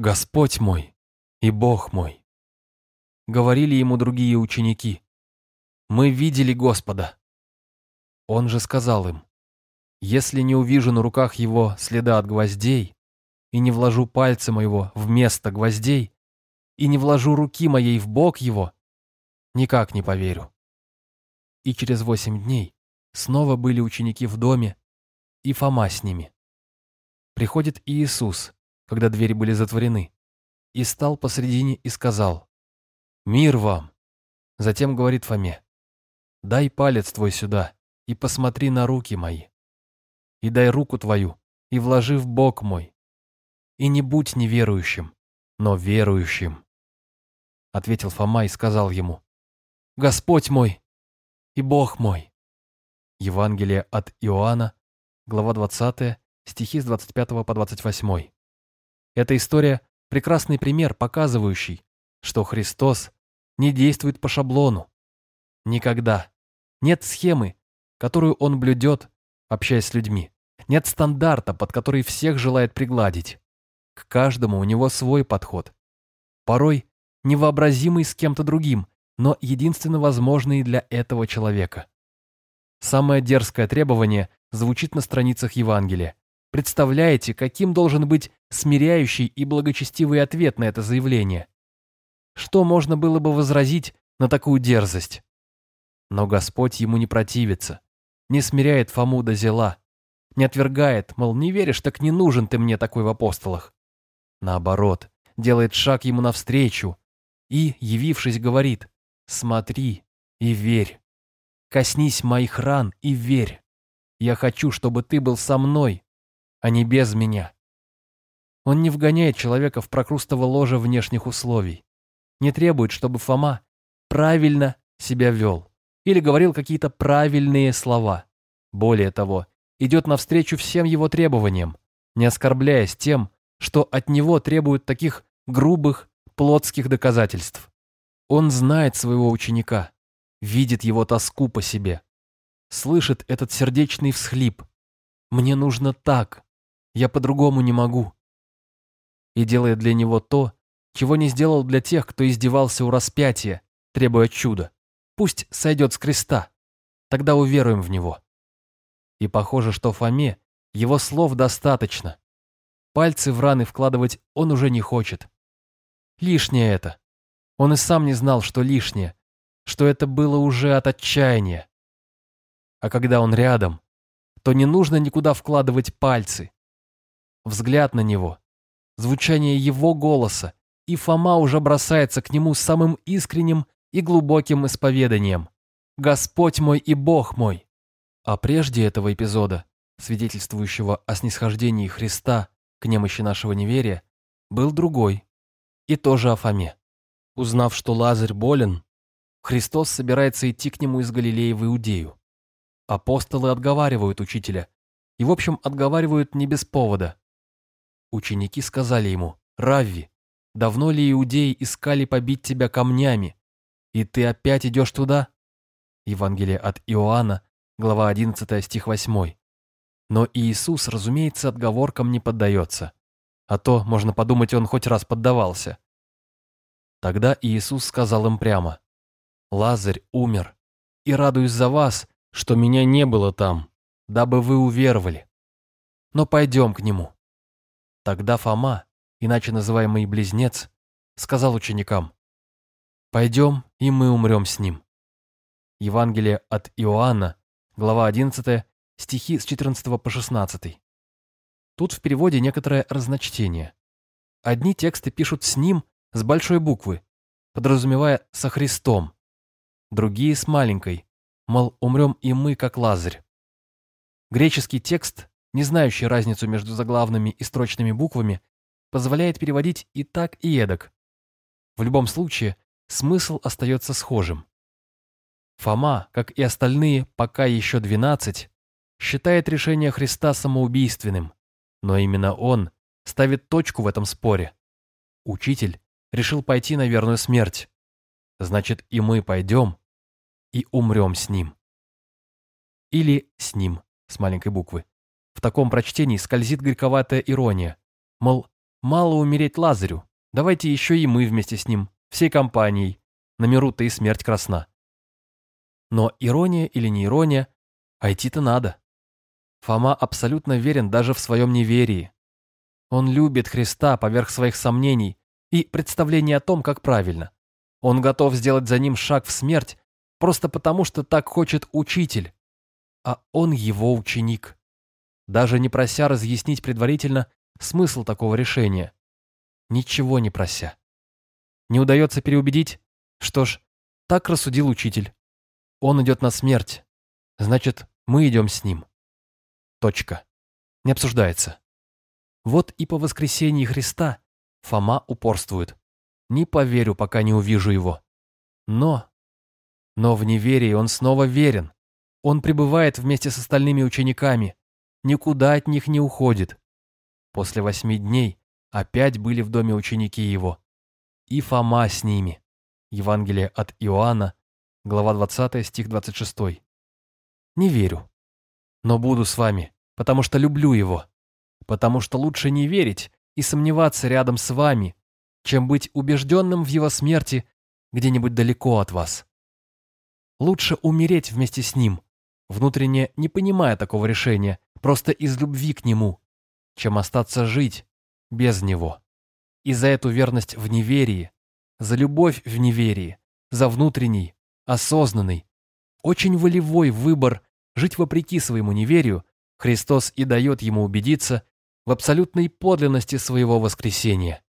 «Господь мой и Бог мой». Говорили ему другие ученики, «Мы видели Господа». Он же сказал им, «Если не увижу на руках его следа от гвоздей, и не вложу пальца моего вместо гвоздей, и не вложу руки моей в бок его, никак не поверю». И через восемь дней снова были ученики в доме, и Фома с ними. Приходит Иисус, когда двери были затворены, и стал посредине и сказал, «Мир вам!» Затем говорит Фоме, «Дай палец твой сюда и посмотри на руки мои, и дай руку твою и вложи в бок мой, и не будь неверующим, но верующим». Ответил Фома и сказал ему, «Господь мой и Бог мой». Евангелие от Иоанна, глава 20, стихи с 25 по 28. Эта история – прекрасный пример, показывающий, что Христос не действует по шаблону. Никогда. Нет схемы, которую Он блюдет, общаясь с людьми. Нет стандарта, под который всех желает пригладить. К каждому у него свой подход. Порой невообразимый с кем-то другим, но единственно возможный для этого человека. Самое дерзкое требование звучит на страницах Евангелия. Представляете, каким должен быть смиряющий и благочестивый ответ на это заявление? Что можно было бы возразить на такую дерзость? Но Господь ему не противится, не смиряет Фому до зела, не отвергает, мол, не веришь, так не нужен ты мне такой в апостолах. Наоборот, делает шаг ему навстречу и, явившись, говорит «Смотри и верь, коснись моих ран и верь. Я хочу, чтобы ты был со мной, а не без меня. Он не вгоняет человека в прокрустово ложе внешних условий. Не требует, чтобы Фома правильно себя вел или говорил какие-то правильные слова. Более того, идет навстречу всем его требованиям, не оскорбляясь тем, что от него требуют таких грубых, плотских доказательств. Он знает своего ученика, видит его тоску по себе, слышит этот сердечный всхлип. «Мне нужно так, я по-другому не могу. И делает для него то, чего не сделал для тех, кто издевался у распятия, требуя чуда. Пусть сойдет с креста, тогда уверуем в него. И похоже, что Фоме его слов достаточно. Пальцы в раны вкладывать он уже не хочет. Лишнее это. Он и сам не знал, что лишнее, что это было уже от отчаяния. А когда он рядом, то не нужно никуда вкладывать пальцы взгляд на него, звучание его голоса, и Фома уже бросается к нему самым искренним и глубоким исповеданием. «Господь мой и Бог мой!» А прежде этого эпизода, свидетельствующего о снисхождении Христа к немощи нашего неверия, был другой, и тоже о Фоме. Узнав, что Лазарь болен, Христос собирается идти к нему из Галилеи в Иудею. Апостолы отговаривают учителя, и в общем отговаривают не без повода. Ученики сказали ему, «Равви, давно ли иудеи искали побить тебя камнями, и ты опять идешь туда?» Евангелие от Иоанна, глава 11, стих 8. Но Иисус, разумеется, отговоркам не поддается. А то, можно подумать, он хоть раз поддавался. Тогда Иисус сказал им прямо, «Лазарь умер, и радуюсь за вас, что меня не было там, дабы вы уверовали. Но пойдем к нему». Тогда Фома, иначе называемый Близнец, сказал ученикам, «Пойдем, и мы умрем с ним». Евангелие от Иоанна, глава 11, стихи с 14 по 16. Тут в переводе некоторое разночтение. Одни тексты пишут «с ним» с большой буквы, подразумевая «со Христом», другие с маленькой, мол, умрем и мы, как Лазарь. Греческий текст не знающий разницу между заглавными и строчными буквами, позволяет переводить и так, и эдак. В любом случае, смысл остается схожим. Фома, как и остальные, пока еще двенадцать, считает решение Христа самоубийственным, но именно он ставит точку в этом споре. Учитель решил пойти на верную смерть. Значит, и мы пойдем и умрем с ним. Или с ним, с маленькой буквы. В таком прочтении скользит горьковатая ирония. Мол, Мало умереть Лазарю, давайте еще и мы вместе с ним, всей компанией, на миру-то и смерть красна. Но ирония или не ирония, а идти-то надо. Фома абсолютно верен даже в своем неверии. Он любит Христа поверх своих сомнений и представления о том, как правильно. Он готов сделать за ним шаг в смерть просто потому, что так хочет учитель, а он его ученик. Даже не прося разъяснить предварительно смысл такого решения. Ничего не прося. Не удается переубедить? Что ж, так рассудил учитель. Он идет на смерть. Значит, мы идем с ним. Точка. Не обсуждается. Вот и по воскресении Христа Фома упорствует. Не поверю, пока не увижу его. Но... Но в неверии он снова верен. Он пребывает вместе с остальными учениками. Никуда от них не уходит. После восьми дней опять были в доме ученики его. И Фома с ними. Евангелие от Иоанна, глава 20, стих 26. Не верю. Но буду с вами, потому что люблю его. Потому что лучше не верить и сомневаться рядом с вами, чем быть убежденным в его смерти где-нибудь далеко от вас. Лучше умереть вместе с ним, внутренне не понимая такого решения, просто из любви к нему, чем остаться жить без него. И за эту верность в неверии, за любовь в неверии, за внутренний, осознанный, очень волевой выбор жить вопреки своему неверию, Христос и дает ему убедиться в абсолютной подлинности своего воскресения.